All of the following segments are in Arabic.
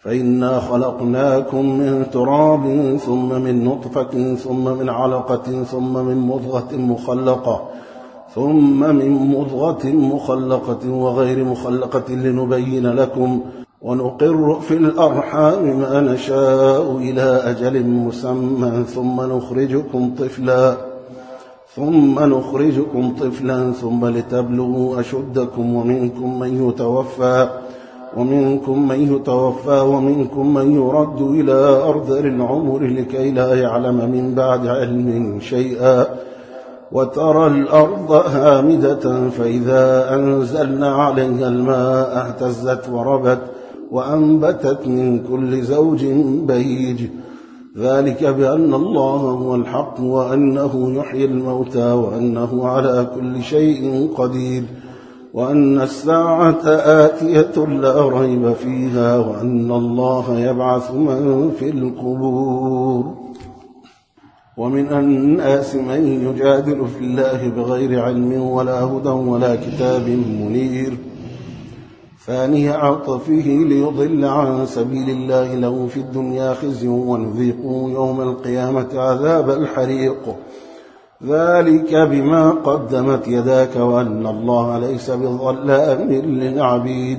فإنا خلقناكم من تراب ثم من نطفة ثم من علقة ثم من مضغة مخلقة ثم من مضغة مخلقة وغير مخلقة لنبين لكم ونقر في الأرحام ما نشاء إلى أجل مسمى ثم نخرجكم طفلا ثم نخرجكم طفلا ثم لتبلغوا أشدكم ومنكم من يتوفى ومنكم من يتوفى ومنكم من يرد إلى أرض العمر لكي لا يعلم من بعد علم شيئا وترى الأرض هامدة فإذا أنزلنا عليها الماء اهتزت وربت وأنبتت من كل زوج بهيج ذلك بأن الله هو الحق وأنه يحيي الموتى وأنه على كل شيء قدير وأن الساعة آتية لا ريب فيها وأن الله يبعث من في القبور. ومن الناس من يجادل في الله بغير علم ولا هدى ولا كتاب منير. ثاني عطفه ليضل عن سبيل الله له في الدنيا خزي ونذيقه يوم القيامة عذاب الحريق. ذلك بما قدمت يداك وأن الله ليس بظلام للعبيد.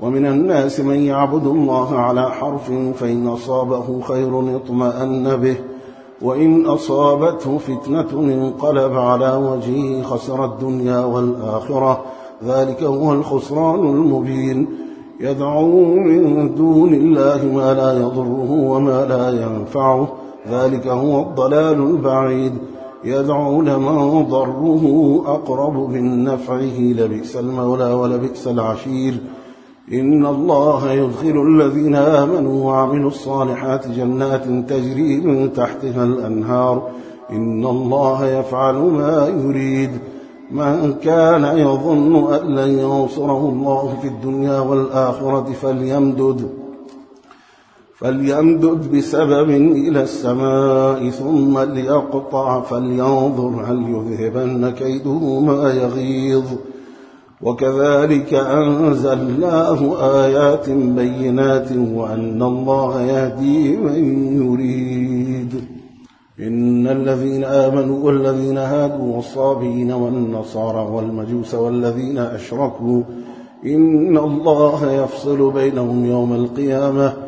ومن الناس من يعبد الله على حرف فإن أصابه خير اطمأن به. وإن أصابته فتنة انقلب على وجهه خسر الدنيا والآخرة. ذلك هو الخسران المبين. يدعو من دون الله ما لا يضره وما لا ينفعه. ذلك هو الضلال البعيد. يدعو لمن ضره أقرب من نفعه لبئس المولى ولبئس العشير. إن الله يدخل الذين آمنوا وعملوا الصالحات جنات تجري من تحتها الأنهار. إن الله يفعل ما يريد. من كان يظن أن لن ينصره الله في الدنيا والآخرة فليمدد. فليمدد بسبب إلى السماء ثم ليقطع فلينظر هل يذهبن كيده ما يغيظ. وكذلك أنزلناه آيات بينات وأن الله يهدي من يريد. إن الذين آمنوا والذين هادوا والصابين والنصارى والمجوس والذين أشركوا إن الله يفصل بينهم يوم القيامة.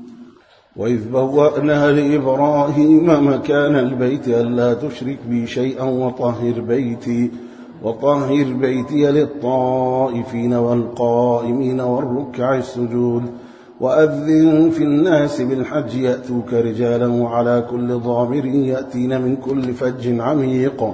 وإذ بوأنا لإبراهيم مكان البيت ألا تشرك بي شيئا وطهر بيتي وطهر بيتي للطائفين والقائمين والركع السجود وأذن في الناس بالحج يأتوك رجالا وعلى كل ضامر يأتين من كل فج عميق.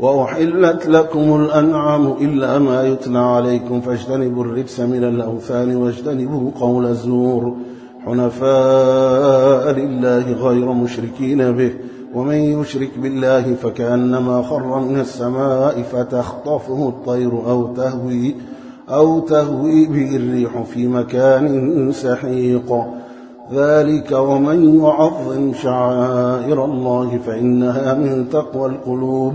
وأحلت لكم الأنعام إلا ما يتلى عليكم فاجتنبوا الرجس من الأوثان واجتنبوا قول الزور. حنفاء لله غير مشركين به ومن يشرك بالله فكأنما خر من السماء فتخطفه الطير أو تهوي أو تهوي به الريح في مكان سحيق. ذلك ومن يعظم شعائر الله فإنها من تقوى القلوب.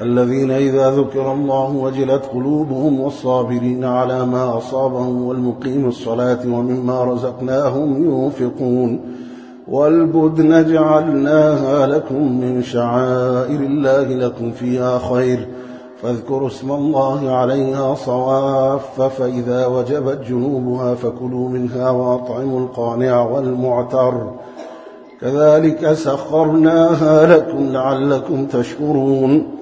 الذين إذا ذكر الله وجلت قلوبهم والصابرين على ما أصابهم والمقيم الصلاة ومما رزقناهم ينفقون والبدن جعلناها لكم من شعائر الله لكم فيها خير فاذكروا اسم الله عليها صواف فإذا وجبت جنوبها فكلوا منها وأطعموا القانع والمعتر كذلك سخرناها لكم لعلكم تشكرون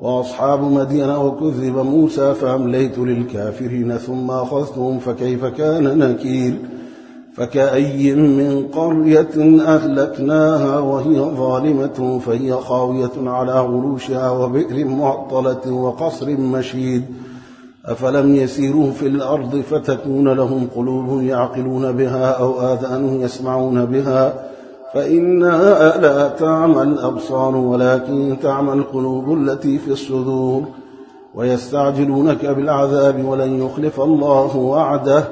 وأصحاب مدين وكذب موسى فأمليت للكافرين ثم أخذتهم فكيف كان نكير؟ فكأي من قرية أهلكناها وهي ظالمة فهي خاوية على عروشها وبئر معطلة وقصر مشيد. أفلم يسيروا في الأرض فتكون لهم قلوب يعقلون بها أو آذان يسمعون بها. فإنها لا تعمى الأبصار ولكن تعمى القلوب التي في الصدور ويستعجلونك بالعذاب ولن يخلف الله وعده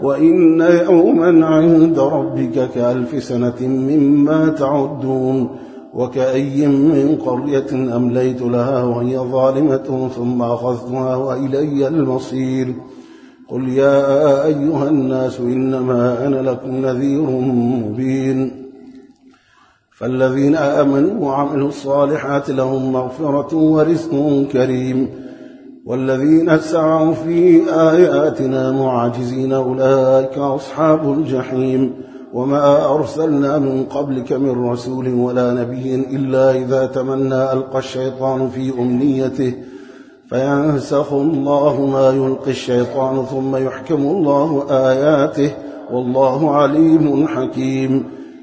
وإن يوما عند ربك كألف سنة مما تعدون وكأي من قرية أمليت لها وهي ظالمة ثم أخذتها وإلي المصير قل يا أيها الناس إنما أنا لكم نذير مبين فالذين آمنوا وعملوا الصالحات لهم مغفرة ورزق كريم والذين سعوا في آياتنا معاجزين أولئك أصحاب الجحيم وما أرسلنا من قبلك من رسول ولا نبي إلا إذا تمنى ألقى الشيطان في أمنيته فينسخ الله ما يلقي الشيطان ثم يحكم الله آياته والله عليم حكيم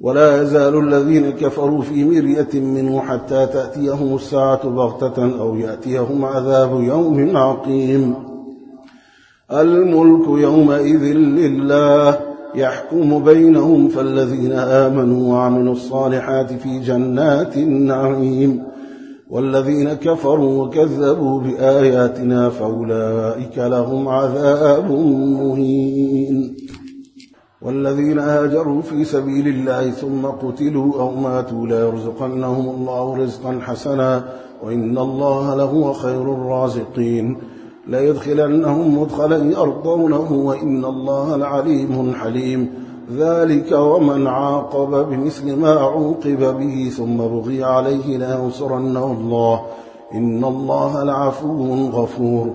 ولا يزال الذين كفروا في مرية منه حتى تأتيهم الساعة بغتة أو يأتيهم عذاب يوم عقيم. الملك يومئذ لله يحكم بينهم فالذين آمنوا وعملوا الصالحات في جنات النعيم والذين كفروا وكذبوا بآياتنا فأولئك لهم عذاب مهين. والذين هاجروا في سبيل الله ثم قتلوا أو ماتوا لا يرزقنهم الله رزقا حسنا وإن الله لهو خير الرازقين. ليدخلنهم مدخلا يرضونه وإن الله لعليم حليم. ذلك ومن عاقب بمثل ما عوقب به ثم بغي عليه لينصرنه الله. إن الله لعفو غفور.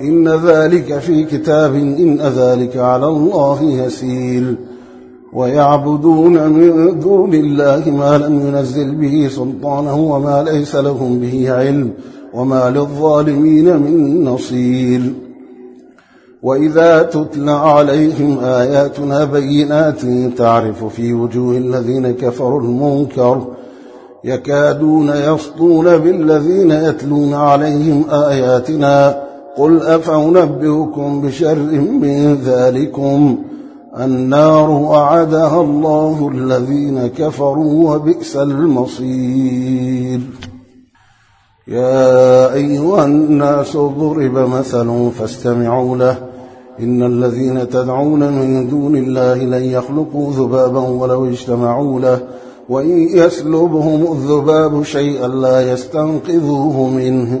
إن ذلك في كتاب إن ذلك على الله يسير. ويعبدون من دون الله ما لم ينزل به سلطانه وما ليس لهم به علم وما للظالمين من نصير. وإذا تتلى عليهم آياتنا بينات تعرف في وجوه الذين كفروا المنكر يكادون يسطون بالذين يتلون عليهم آياتنا قل أفأنبئكم بشر من ذلكم النار أعدها الله الذين كفروا وبئس المصير. يا أيها الناس ضرب مثل فاستمعوا له. إن الذين تدعون من دون الله لن يخلقوا ذبابا ولو اجتمعوا له. وإن يسلبهم الذباب شيئا لا يستنقذوه منه.